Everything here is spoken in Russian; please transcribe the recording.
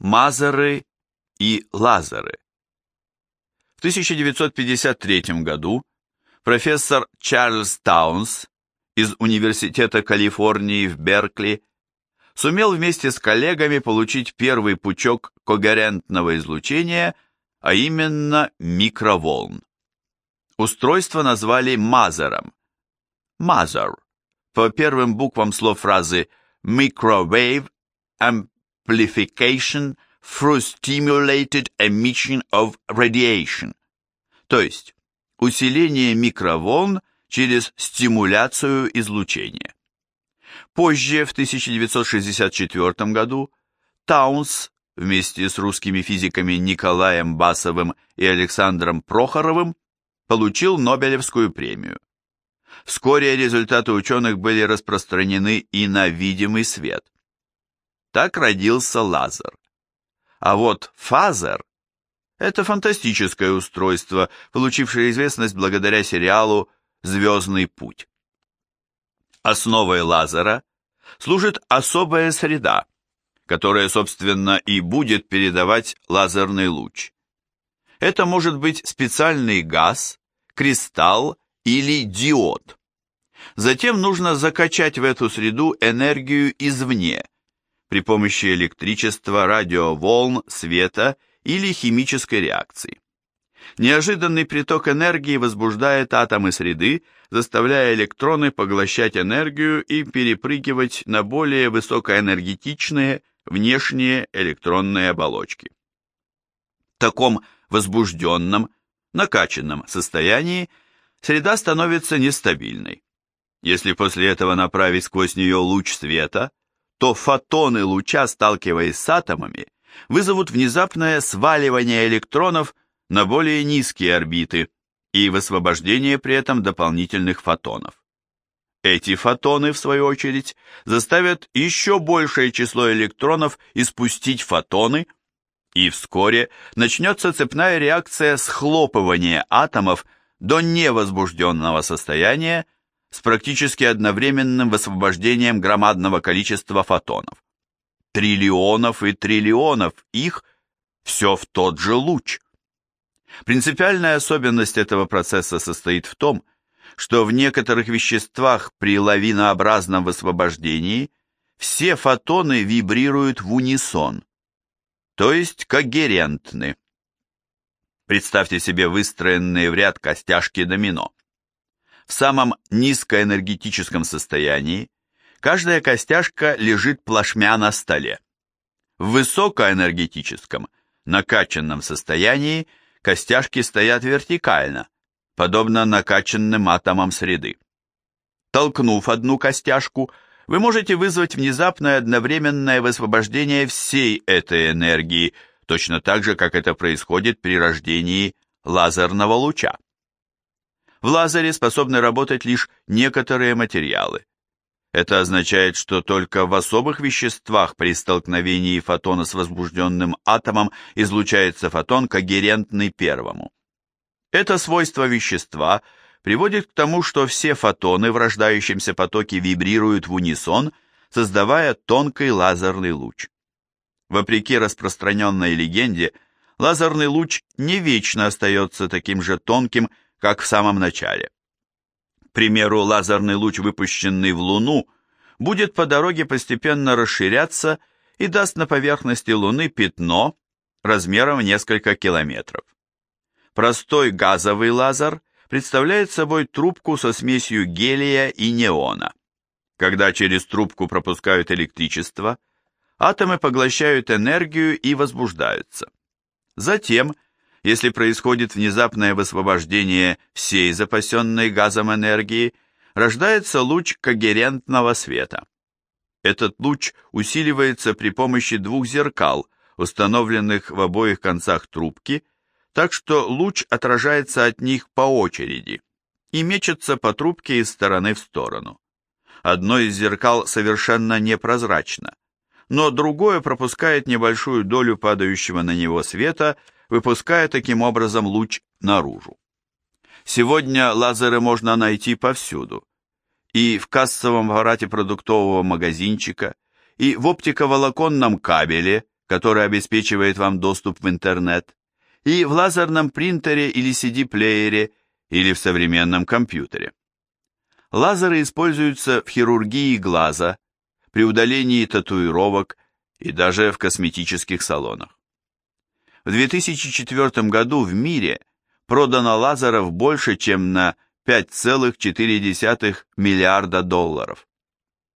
Мазеры и лазеры. В 1953 году профессор Чарльз Таунс из Университета Калифорнии в Беркли сумел вместе с коллегами получить первый пучок когерентного излучения, а именно микроволн. Устройство назвали мазером. Мазер по первым буквам слов фразы Microwave Amplification through Stimulated Emission of Radiation, то есть усиление микроволн через стимуляцию излучения. Позже, в 1964 году, Таунс вместе с русскими физиками Николаем Басовым и Александром Прохоровым получил Нобелевскую премию. Вскоре результаты ученых были распространены и на видимый свет. Так родился лазер. А вот фазер – это фантастическое устройство, получившее известность благодаря сериалу «Звездный путь». Основой лазера служит особая среда, которая, собственно, и будет передавать лазерный луч. Это может быть специальный газ, кристалл или диод. Затем нужно закачать в эту среду энергию извне при помощи электричества, радиоволн, света или химической реакции. Неожиданный приток энергии возбуждает атомы среды, заставляя электроны поглощать энергию и перепрыгивать на более высокоэнергетичные внешние электронные оболочки. В таком возбужденном, накачанном состоянии среда становится нестабильной. Если после этого направить сквозь нее луч света, то фотоны луча, сталкиваясь с атомами, вызовут внезапное сваливание электронов на более низкие орбиты и высвобождение при этом дополнительных фотонов. Эти фотоны, в свою очередь, заставят еще большее число электронов испустить фотоны, и вскоре начнется цепная реакция схлопывания атомов до невозбужденного состояния с практически одновременным высвобождением громадного количества фотонов. Триллионов и триллионов их все в тот же луч. Принципиальная особенность этого процесса состоит в том, что в некоторых веществах при лавинообразном высвобождении все фотоны вибрируют в унисон, то есть когерентны. Представьте себе выстроенные в ряд костяшки домино. В самом низкоэнергетическом состоянии каждая костяшка лежит плашмя на столе. В высокоэнергетическом, накачанном состоянии костяшки стоят вертикально, подобно накачанным атомам среды. Толкнув одну костяшку, вы можете вызвать внезапное одновременное высвобождение всей этой энергии – точно так же, как это происходит при рождении лазерного луча. В лазере способны работать лишь некоторые материалы. Это означает, что только в особых веществах при столкновении фотона с возбужденным атомом излучается фотон, когерентный первому. Это свойство вещества приводит к тому, что все фотоны в рождающемся потоке вибрируют в унисон, создавая тонкий лазерный луч. Вопреки распространенной легенде, лазерный луч не вечно остается таким же тонким, как в самом начале. К примеру, лазерный луч, выпущенный в Луну, будет по дороге постепенно расширяться и даст на поверхности Луны пятно размером в несколько километров. Простой газовый лазер представляет собой трубку со смесью гелия и неона. Когда через трубку пропускают электричество – атомы поглощают энергию и возбуждаются. Затем, если происходит внезапное высвобождение всей запасенной газом энергии, рождается луч когерентного света. Этот луч усиливается при помощи двух зеркал, установленных в обоих концах трубки, так что луч отражается от них по очереди и мечется по трубке из стороны в сторону. Одно из зеркал совершенно непрозрачно, но другое пропускает небольшую долю падающего на него света, выпуская таким образом луч наружу. Сегодня лазеры можно найти повсюду. И в кассовом аппарате продуктового магазинчика, и в оптиковолоконном кабеле, который обеспечивает вам доступ в интернет, и в лазерном принтере или CD-плеере, или в современном компьютере. Лазеры используются в хирургии глаза, при удалении татуировок и даже в косметических салонах. В 2004 году в мире продано лазеров больше, чем на 5,4 миллиарда долларов.